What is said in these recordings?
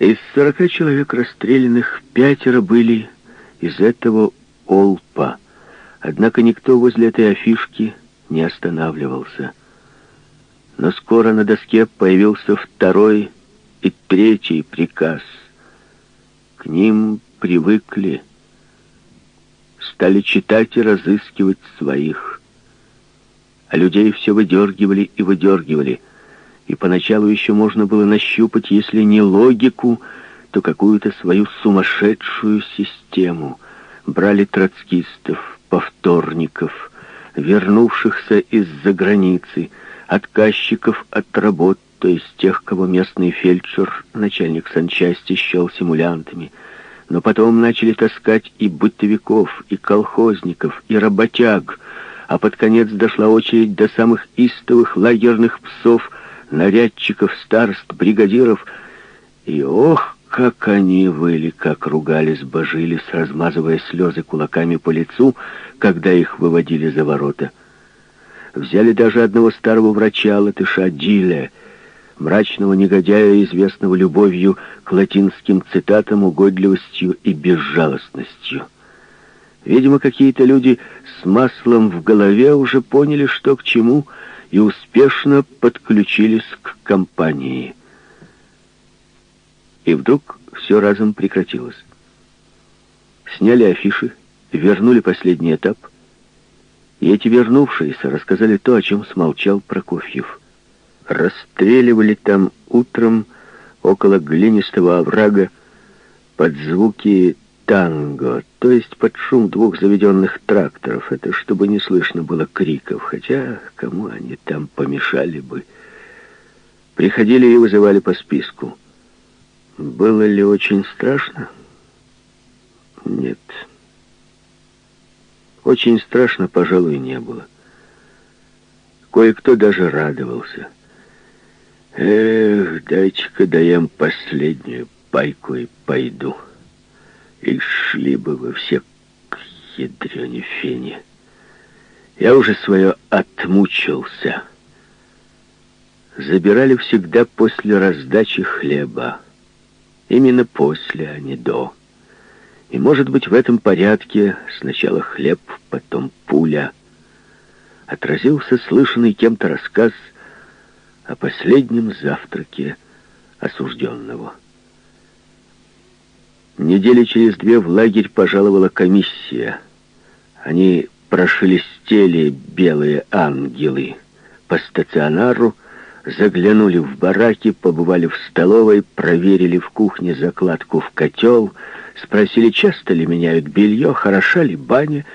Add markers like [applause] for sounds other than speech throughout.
Из сорока человек расстрелянных пятеро были из этого Олпа. Однако никто возле этой афишки не останавливался. Но скоро на доске появился второй и третий приказ. К ним привыкли, стали читать и разыскивать своих. А людей все выдергивали и выдергивали. И поначалу еще можно было нащупать, если не логику, то какую-то свою сумасшедшую систему. Брали троцкистов, повторников, вернувшихся из-за границы, отказчиков от работ, то есть тех, кого местный фельдшер, начальник санчасти, счел симулянтами. Но потом начали таскать и бытовиков, и колхозников, и работяг, а под конец дошла очередь до самых истовых лагерных псов, нарядчиков, старост, бригадиров. И ох, как они выли, как ругались, божились, размазывая слезы кулаками по лицу, когда их выводили за ворота. Взяли даже одного старого врача, латыша Диля, мрачного негодяя, известного любовью к латинским цитатам, угодливостью и безжалостностью. Видимо, какие-то люди с маслом в голове уже поняли, что к чему, и успешно подключились к компании. И вдруг все разом прекратилось. Сняли афиши, вернули последний этап, и эти вернувшиеся рассказали то, о чем смолчал Прокофьев. Расстреливали там утром около глинистого оврага под звуки танго, то есть под шум двух заведенных тракторов. Это чтобы не слышно было криков, хотя кому они там помешали бы. Приходили и вызывали по списку. Было ли очень страшно? Нет. Очень страшно, пожалуй, не было. Кое-кто даже радовался. Эх, дайте-ка даем последнюю пайку и пойду. И шли бы вы все к ядрене фене. Я уже свое отмучился. Забирали всегда после раздачи хлеба. Именно после, а не до. И, может быть, в этом порядке сначала хлеб, потом пуля. Отразился слышанный кем-то рассказ о последнем завтраке осужденного. Недели через две в лагерь пожаловала комиссия. Они прошелестели белые ангелы по стационару, заглянули в бараки, побывали в столовой, проверили в кухне закладку в котел, спросили, часто ли меняют белье, хороша ли баня,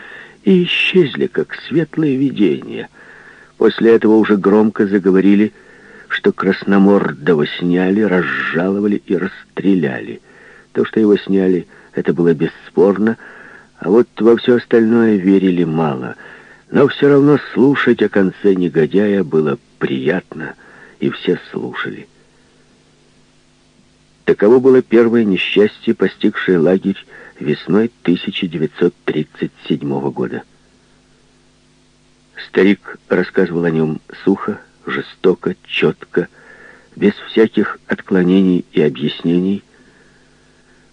и исчезли, как светлые видения. После этого уже громко заговорили, что Красномордова сняли, разжаловали и расстреляли. То, что его сняли, это было бесспорно, а вот во все остальное верили мало. Но все равно слушать о конце негодяя было приятно — и все слушали. Таково было первое несчастье, постигшее лагерь весной 1937 года. Старик рассказывал о нем сухо, жестоко, четко, без всяких отклонений и объяснений.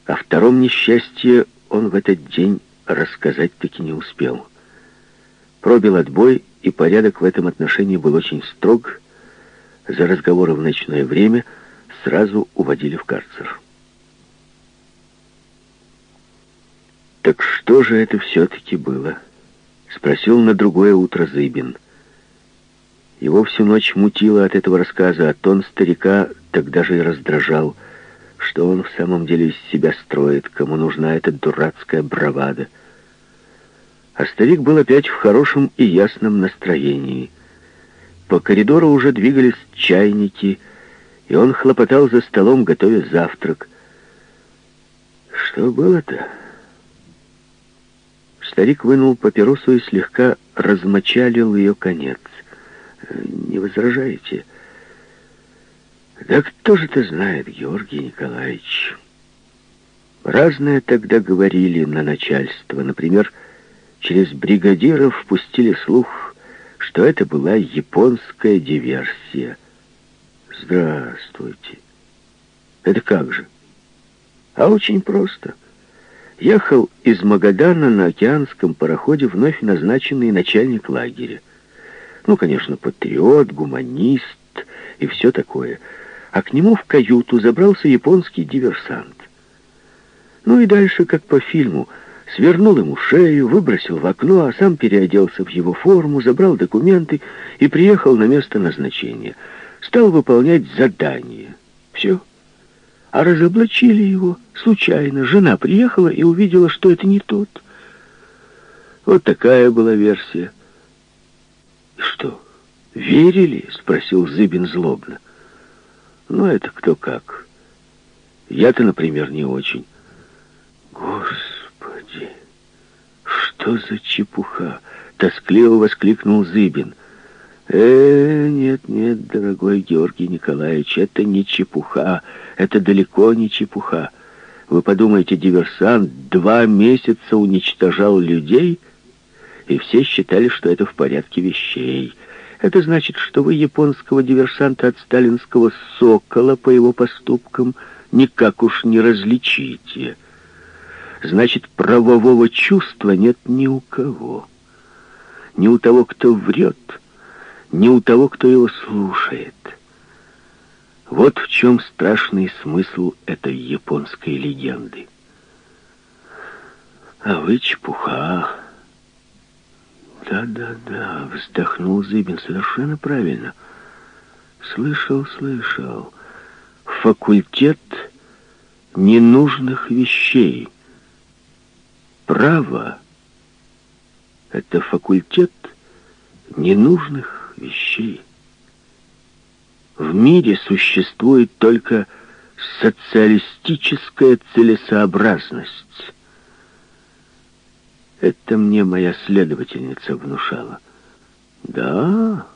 О втором несчастье он в этот день рассказать таки не успел. Пробил отбой, и порядок в этом отношении был очень строг за разговоры в ночное время сразу уводили в карцер. «Так что же это все-таки было?» — спросил на другое утро Зыбин. Его всю ночь мутило от этого рассказа, а тон старика тогда же и раздражал, что он в самом деле из себя строит, кому нужна эта дурацкая бравада. А старик был опять в хорошем и ясном настроении — по коридору уже двигались чайники, и он хлопотал за столом, готовя завтрак. Что было-то? Старик вынул папиросу и слегка размочалил ее конец. «Не возражаете?» «Да кто же это знает, Георгий Николаевич?» Разное тогда говорили на начальство. Например, через бригадиров пустили слух что это была японская диверсия. Здравствуйте. Это как же? А очень просто. Ехал из Магадана на океанском пароходе вновь назначенный начальник лагеря. Ну, конечно, патриот, гуманист и все такое. А к нему в каюту забрался японский диверсант. Ну и дальше, как по фильму, свернул ему шею, выбросил в окно, а сам переоделся в его форму, забрал документы и приехал на место назначения. Стал выполнять задание. Все. А разоблачили его случайно. Жена приехала и увидела, что это не тот. Вот такая была версия. «Что, верили?» — спросил Зыбин злобно. «Ну, это кто как. Я-то, например, не очень». «Господи, что за чепуха!» — тоскливо воскликнул Зыбин. «Э, нет, нет, дорогой Георгий Николаевич, это не чепуха, это далеко не чепуха. Вы подумайте, диверсант два месяца уничтожал людей, и все считали, что это в порядке вещей. Это значит, что вы японского диверсанта от сталинского «Сокола» по его поступкам никак уж не различите. Значит, правового чувства нет ни у кого. Ни у того, кто врет, ни у того, кто его слушает. Вот в чем страшный смысл этой японской легенды. А вы чепуха. Да-да-да, вздохнул Зыбин совершенно правильно. Слышал, слышал. Факультет ненужных вещей. Право — это факультет ненужных вещей. В мире существует только социалистическая целесообразность. Это мне моя следовательница внушала. Да,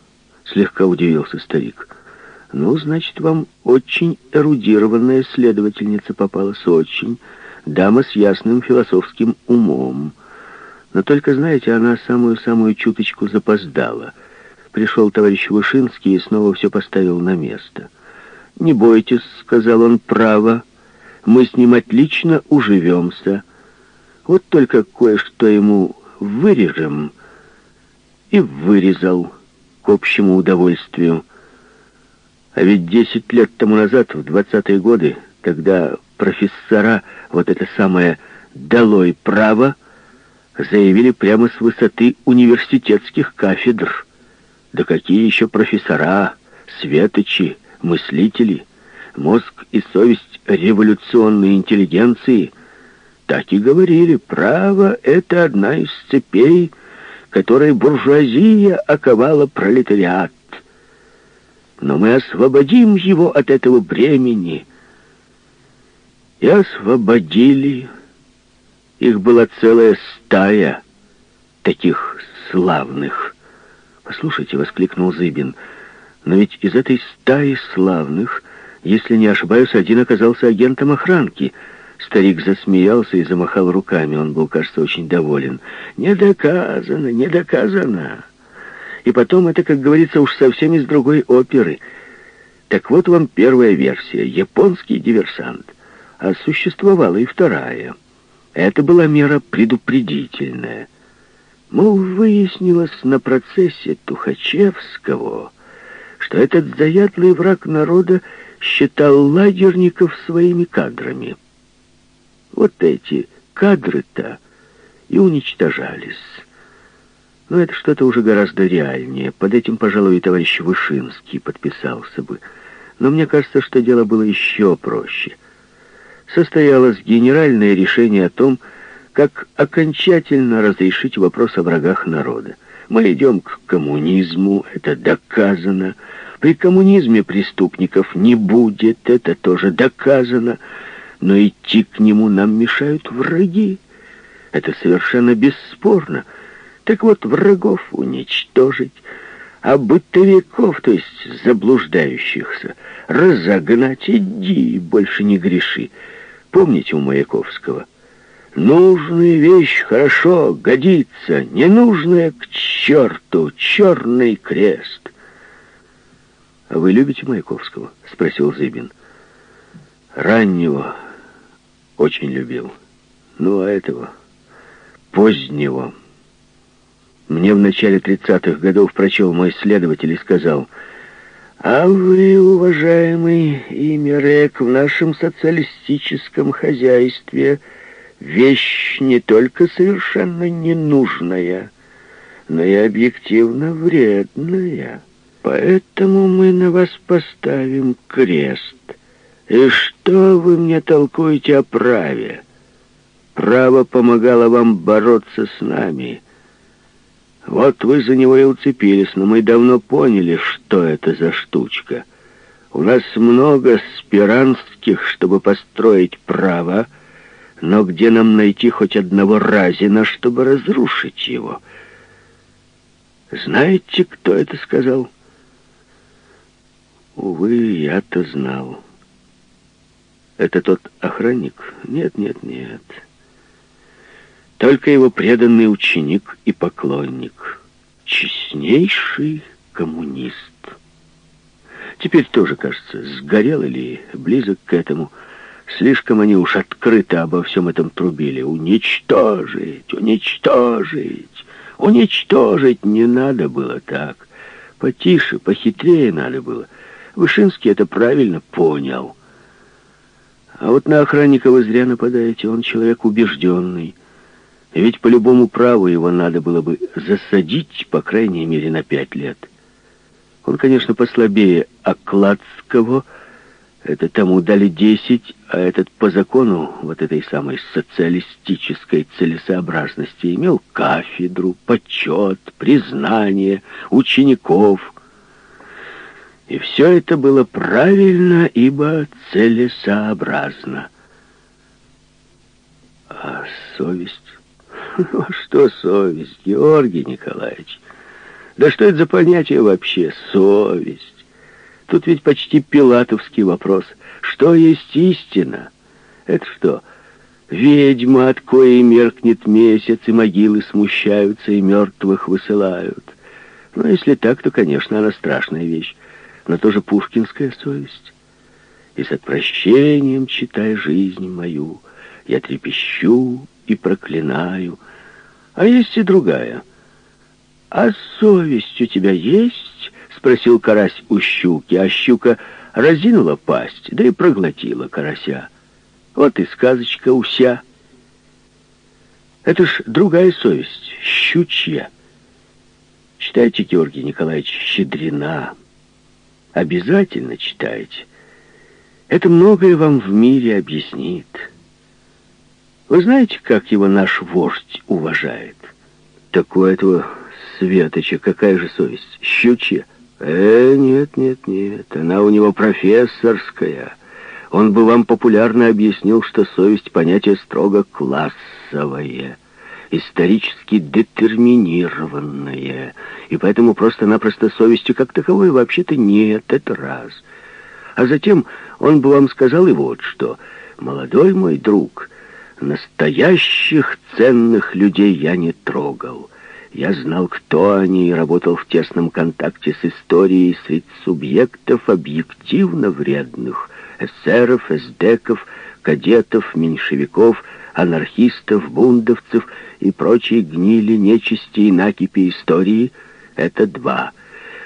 слегка удивился старик. Ну, значит, вам очень эрудированная следовательница попалась, очень. Дама с ясным философским умом. Но только, знаете, она самую-самую чуточку запоздала — Пришел товарищ Вышинский и снова все поставил на место. «Не бойтесь», — сказал он, — «право. Мы с ним отлично уживемся. Вот только кое-что ему вырежем». И вырезал к общему удовольствию. А ведь десять лет тому назад, в двадцатые годы, когда профессора, вот это самое «долой право», заявили прямо с высоты университетских кафедр. Да какие еще профессора, светочи, мыслители, мозг и совесть революционной интеллигенции так и говорили, право — это одна из цепей, которой буржуазия оковала пролетариат. Но мы освободим его от этого бремени. И освободили. Их была целая стая таких славных «Послушайте», — воскликнул Зыбин, — «но ведь из этой стаи славных, если не ошибаюсь, один оказался агентом охранки». Старик засмеялся и замахал руками. Он был, кажется, очень доволен. «Не доказано, не доказано. И потом это, как говорится, уж совсем из другой оперы. Так вот вам первая версия. Японский диверсант. А существовала и вторая. Это была мера предупредительная». Мол, выяснилось на процессе Тухачевского, что этот заядлый враг народа считал лагерников своими кадрами. Вот эти кадры-то и уничтожались. Но это что-то уже гораздо реальнее. Под этим, пожалуй, и товарищ Вышинский подписался бы. Но мне кажется, что дело было еще проще. Состоялось генеральное решение о том, как окончательно разрешить вопрос о врагах народа. Мы идем к коммунизму, это доказано. При коммунизме преступников не будет, это тоже доказано. Но идти к нему нам мешают враги. Это совершенно бесспорно. Так вот, врагов уничтожить, а бытовиков, то есть заблуждающихся, разогнать, иди, больше не греши. Помните у Маяковского — Нужная вещь хорошо, годится, ненужная к черту, черный крест. — А вы любите Маяковского? — спросил Зыбин. — Раннего, Очень любил. Ну, а этого, позднего, мне в начале 30-х годов прочел мой следователь и сказал, «А вы, уважаемый Имерек, в нашем социалистическом хозяйстве вещь не только совершенно ненужная, но и объективно вредная. Поэтому мы на вас поставим крест. И что вы мне толкуете о праве? Право помогало вам бороться с нами». Вот вы за него и уцепились, но мы давно поняли, что это за штучка. У нас много спиранских, чтобы построить право, но где нам найти хоть одного разина, чтобы разрушить его? Знаете, кто это сказал? Увы, я-то знал. Это тот охранник? Нет, нет, нет. Только его преданный ученик и поклонник. Честнейший коммунист. Теперь тоже, кажется, сгорел или близок к этому. Слишком они уж открыто обо всем этом трубили. Уничтожить, уничтожить, уничтожить не надо было так. Потише, похитрее надо было. Вышинский это правильно понял. А вот на охранника вы зря нападаете. Он человек убежденный. Ведь по любому праву его надо было бы засадить, по крайней мере, на пять лет. Он, конечно, послабее Окладского, это тому дали десять, а этот по закону вот этой самой социалистической целесообразности имел кафедру, почет, признание, учеников. И все это было правильно, ибо целесообразно. А совесть... Ну, [laughs] что совесть, Георгий Николаевич? Да что это за понятие вообще, совесть? Тут ведь почти пилатовский вопрос. Что есть истина? Это что, ведьма, от коей меркнет месяц, и могилы смущаются, и мертвых высылают? Ну, если так, то, конечно, она страшная вещь, но тоже пушкинская совесть. И с отвращением, читая жизнь мою, я трепещу и проклинаю, а есть и другая. «А совесть у тебя есть?» — спросил карась у щуки, а щука разинула пасть, да и проглотила карася. Вот и сказочка уся. Это ж другая совесть, щучья. Читайте, Георгий Николаевич, «Щедрина». Обязательно читайте. Это многое вам в мире объяснит. Вы знаете, как его наш вождь уважает? Так у этого Светоча какая же совесть? Щучья? Э, нет, нет, нет, она у него профессорская. Он бы вам популярно объяснил, что совесть — понятие строго классовое, исторически детерминированное, и поэтому просто-напросто совести как таковой вообще-то нет, это раз. А затем он бы вам сказал и вот что. «Молодой мой друг», Настоящих ценных людей я не трогал. Я знал, кто они, и работал в тесном контакте с историей среди субъектов объективно вредных, эсеров, эсдеков, кадетов, меньшевиков, анархистов, бундовцев и прочей гнили, нечисти и накипи истории — это два.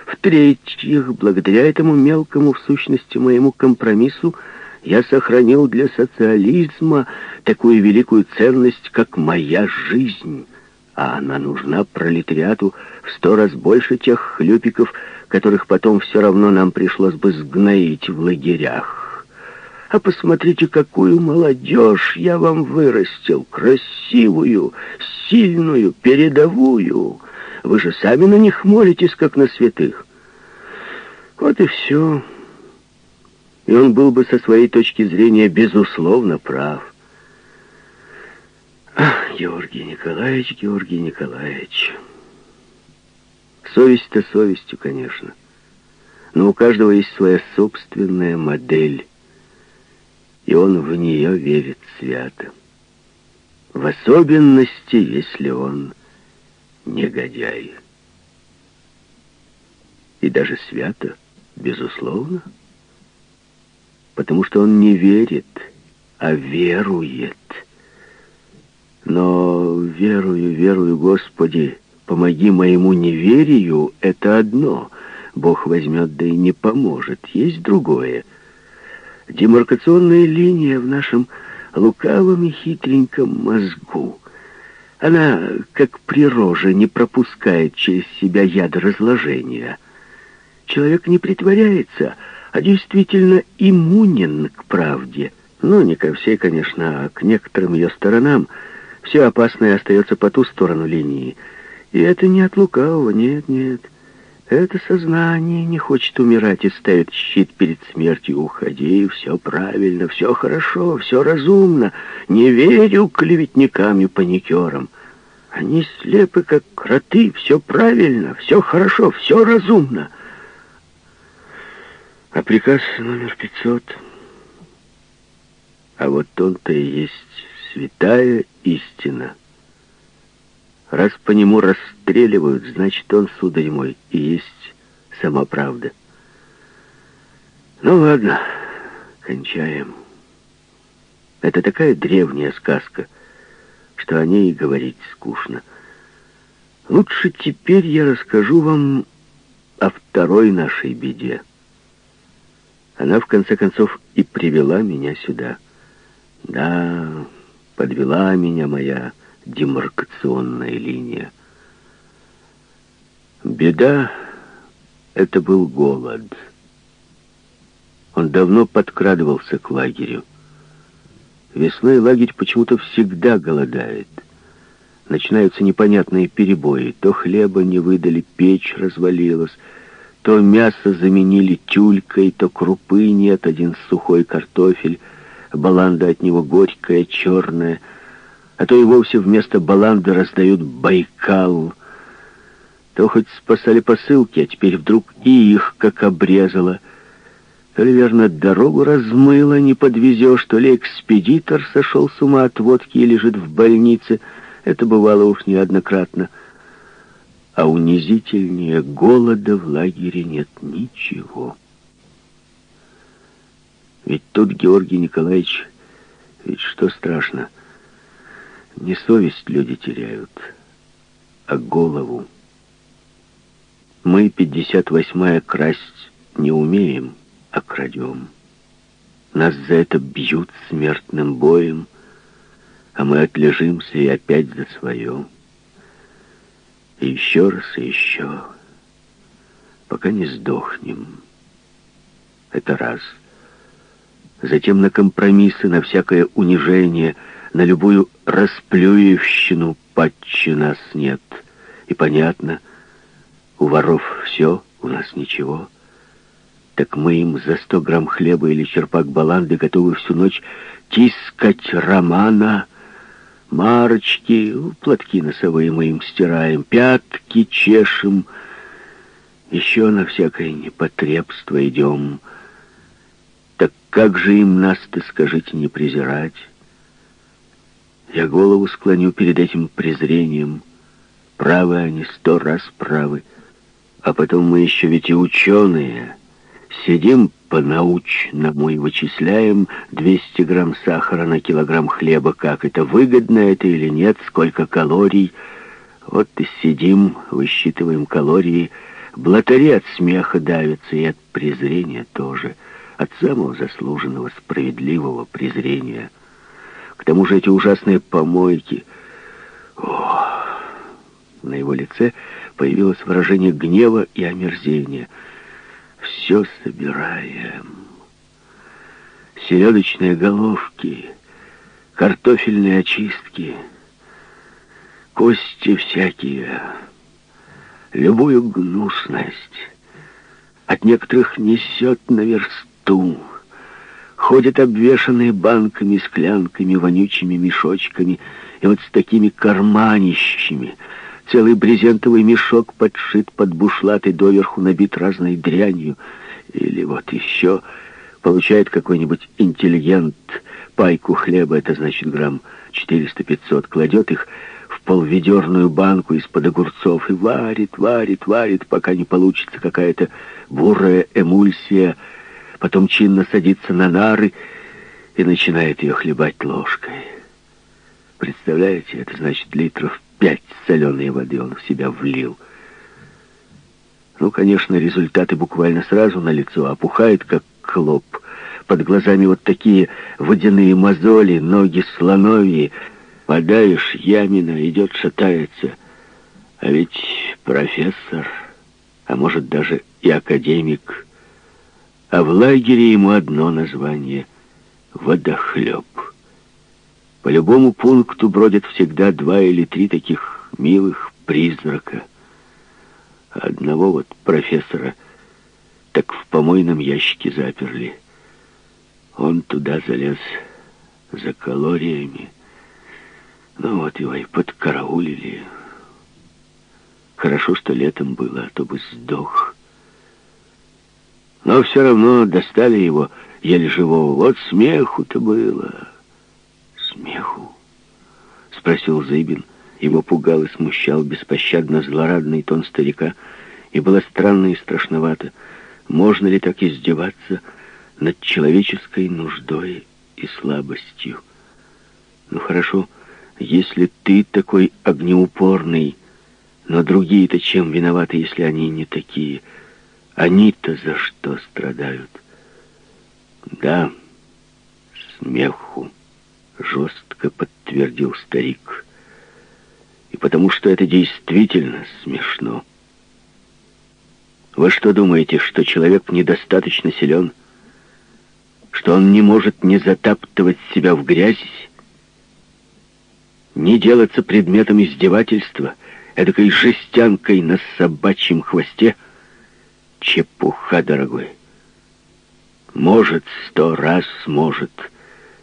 В-третьих, благодаря этому мелкому, в сущности, моему компромиссу, я сохранил для социализма такую великую ценность, как моя жизнь, а она нужна пролетариату в сто раз больше тех хлюпиков, которых потом все равно нам пришлось бы сгноить в лагерях. А посмотрите, какую молодежь я вам вырастил, красивую, сильную, передовую. Вы же сами на них молитесь, как на святых. Вот и все и он был бы со своей точки зрения безусловно прав. Ах, Георгий Николаевич, Георгий Николаевич. Совесть-то совестью, конечно. Но у каждого есть своя собственная модель, и он в нее верит свято. В особенности, если он негодяй. И даже свято, безусловно, потому что он не верит, а верует. Но верую, верую, Господи, помоги моему неверию, это одно. Бог возьмет, да и не поможет. Есть другое. Демаркационная линия в нашем лукавом и хитреньком мозгу. Она, как при роже, не пропускает через себя яд разложения. Человек не притворяется, а действительно иммунен к правде. Ну, не ко всей, конечно, а к некоторым ее сторонам. Все опасное остается по ту сторону линии. И это не от лукавого, нет, нет. Это сознание не хочет умирать и ставит щит перед смертью. Уходи, все правильно, все хорошо, все разумно. Не верю клеветникам и паникерам. Они слепы, как кроты, все правильно, все хорошо, все разумно. А приказ номер пятьсот... А вот он-то и есть святая истина. Раз по нему расстреливают, значит, он, сударь мой, и есть сама правда. Ну ладно, кончаем. Это такая древняя сказка, что о ней говорить скучно. Лучше теперь я расскажу вам о второй нашей беде. Она, в конце концов, и привела меня сюда. Да, подвела меня моя демаркационная линия. Беда — это был голод. Он давно подкрадывался к лагерю. Весной лагерь почему-то всегда голодает. Начинаются непонятные перебои. То хлеба не выдали, печь развалилась, то мясо заменили тюлькой, то крупы нет, один сухой картофель, баланда от него горькая, черная — а то и вовсе вместо баланды раздают Байкал. То хоть спасали посылки, а теперь вдруг и их как обрезало. То ли, верно, дорогу размыло, не подвезешь, то ли экспедитор сошел с ума от водки и лежит в больнице. Это бывало уж неоднократно. А унизительнее голода в лагере нет ничего. Ведь тут, Георгий Николаевич, ведь что страшно — не совесть люди теряют, а голову. Мы, 58-я, красть не умеем, а крадем. Нас за это бьют смертным боем, а мы отлежимся и опять за свое. И еще раз, и еще, пока не сдохнем. Это раз. Затем на компромиссы, на всякое унижение — на любую расплюевщину патчи нас нет. И понятно, у воров все, у нас ничего. Так мы им за сто грамм хлеба или черпак баланды готовы всю ночь тискать романа, марочки, платки носовые мы им стираем, пятки чешем, еще на всякое непотребство идем. Так как же им нас-то, скажите, не презирать? Я голову склоню перед этим презрением. Правы они, сто раз правы. А потом мы еще ведь и ученые. Сидим по-научному и вычисляем 200 грамм сахара на килограмм хлеба. Как это, выгодно это или нет, сколько калорий. Вот и сидим, высчитываем калории. Блатари от смеха давятся и от презрения тоже. От самого заслуженного, справедливого презрения – к тому же эти ужасные помойки. О! На его лице появилось выражение гнева и омерзения. Все собираем. Селедочные головки, картофельные очистки, кости всякие, любую гнусность. От некоторых несет на версту. Ходят обвешанные банками, склянками, вонючими мешочками и вот с такими карманищами. Целый брезентовый мешок подшит под бушлат и доверху набит разной дрянью. Или вот еще получает какой-нибудь интеллигент пайку хлеба, это значит грамм 400-500, кладет их в полведерную банку из-под огурцов и варит, варит, варит, пока не получится какая-то бурая эмульсия, потом чинно садится на нары и начинает ее хлебать ложкой. Представляете, это значит литров пять соленой воды он в себя влил. Ну, конечно, результаты буквально сразу на лицо, опухает, как клоп. Под глазами вот такие водяные мозоли, ноги слоновьи. Подаешь, ямина, идет, шатается. А ведь профессор, а может даже и академик. А в лагере ему одно название — водохлеб. По любому пункту бродят всегда два или три таких милых призрака. Одного вот профессора так в помойном ящике заперли. Он туда залез за калориями. Ну вот его и подкараулили. Хорошо, что летом было, а то бы сдох. Но все равно достали его еле живого. Вот смеху-то было. Смеху? Спросил Зыбин. Его пугал и смущал беспощадно злорадный тон старика. И было странно и страшновато. Можно ли так издеваться над человеческой нуждой и слабостью? Ну хорошо, если ты такой огнеупорный, но другие-то чем виноваты, если они не такие? Они-то за что страдают? Да, смеху, жестко подтвердил старик. И потому что это действительно смешно. Вы что думаете, что человек недостаточно силен? Что он не может не затаптывать себя в грязь? Не делаться предметом издевательства — эдакой жестянкой на собачьем хвосте. Чепуха, дорогой. Может, сто раз может.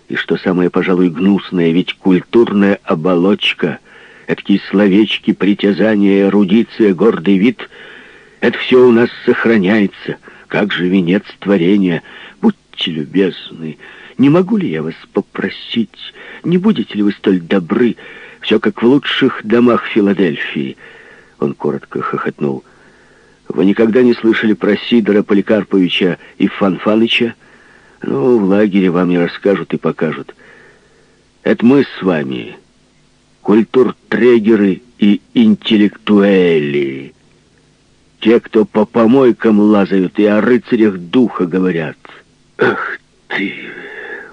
И что самое, пожалуй, гнусное, ведь культурная оболочка, эдакие словечки, притязания, эрудиция, гордый вид — это все у нас сохраняется. Как же венец творения? Будьте любезны, не могу ли я вас попросить, не будете ли вы столь добры, все как в лучших домах Филадельфии. Он коротко хохотнул. Вы никогда не слышали про Сидора Поликарповича и Фанфаныча? Ну, в лагере вам не расскажут и покажут. Это мы с вами, культуртрегеры и интеллектуэли. Те, кто по помойкам лазают и о рыцарях духа говорят. Ах ты!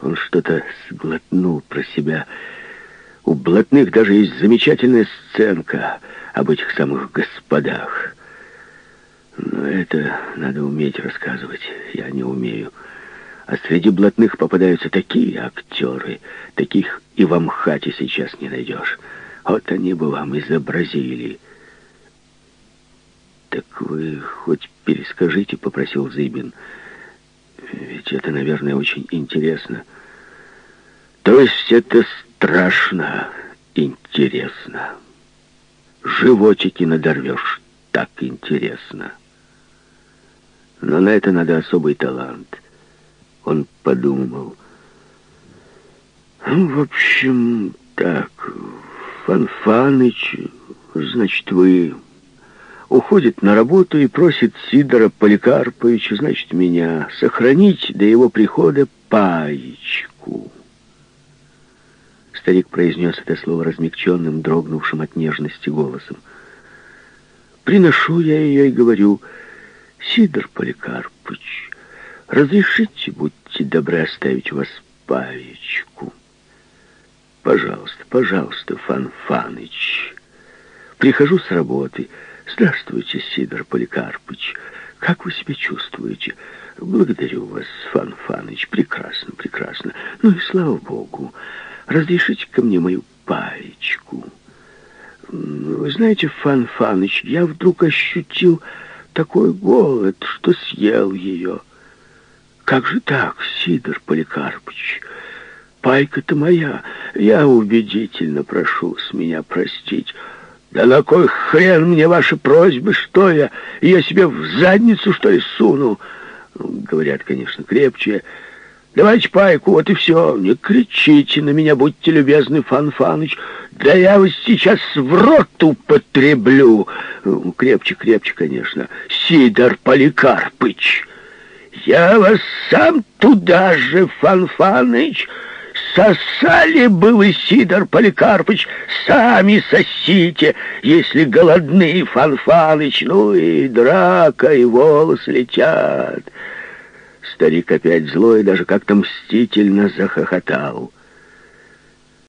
Он что-то сглотнул про себя — у блатных даже есть замечательная сценка об этих самых господах. Но это надо уметь рассказывать. Я не умею. А среди блатных попадаются такие актеры, таких и в Амхате сейчас не найдешь. Вот они бы вам изобразили. «Так вы хоть перескажите», — попросил Зыбин. «Ведь это, наверное, очень интересно». «То есть это страшно интересно. Животики надорвешь, так интересно. Но на это надо особый талант. Он подумал. Ну, в общем, так, Фанфаныч, значит, вы... Уходит на работу и просит Сидора Поликарповича, значит, меня сохранить до его прихода паечку. Старик произнес это слово размягченным, дрогнувшим от нежности голосом. «Приношу я ее и говорю, Сидор Поликарпыч, разрешите, будьте добры, оставить у вас паечку. Пожалуйста, пожалуйста, Фанфаныч. Прихожу с работы. Здравствуйте, Сидор Поликарпыч. Как вы себя чувствуете? Благодарю вас, Фанфаныч. Прекрасно, прекрасно. Ну и слава богу. Разрешите ко мне мою паечку. Вы знаете, Фан Фаныч, я вдруг ощутил такой голод, что съел ее. Как же так, Сидор Поликарпович? Пайка-то моя. Я убедительно прошу с меня простить. Да на кой хрен мне ваши просьбы, что я? Я себе в задницу, что ли, суну? Говорят, конечно, крепче. Давайте пайку, вот и все. Не кричите на меня, будьте любезны, Фан Фаныч. Да я вас сейчас в рот употреблю. Крепче, крепче, конечно. Сидор Поликарпыч. Я вас сам туда же, Фанфаныч, сосали бы вы, Сидор Поликарпыч, сами сосите, если голодны, Фанфаныч, ну и драка, и волосы летят. Старик опять злой, даже как-то мстительно захохотал. —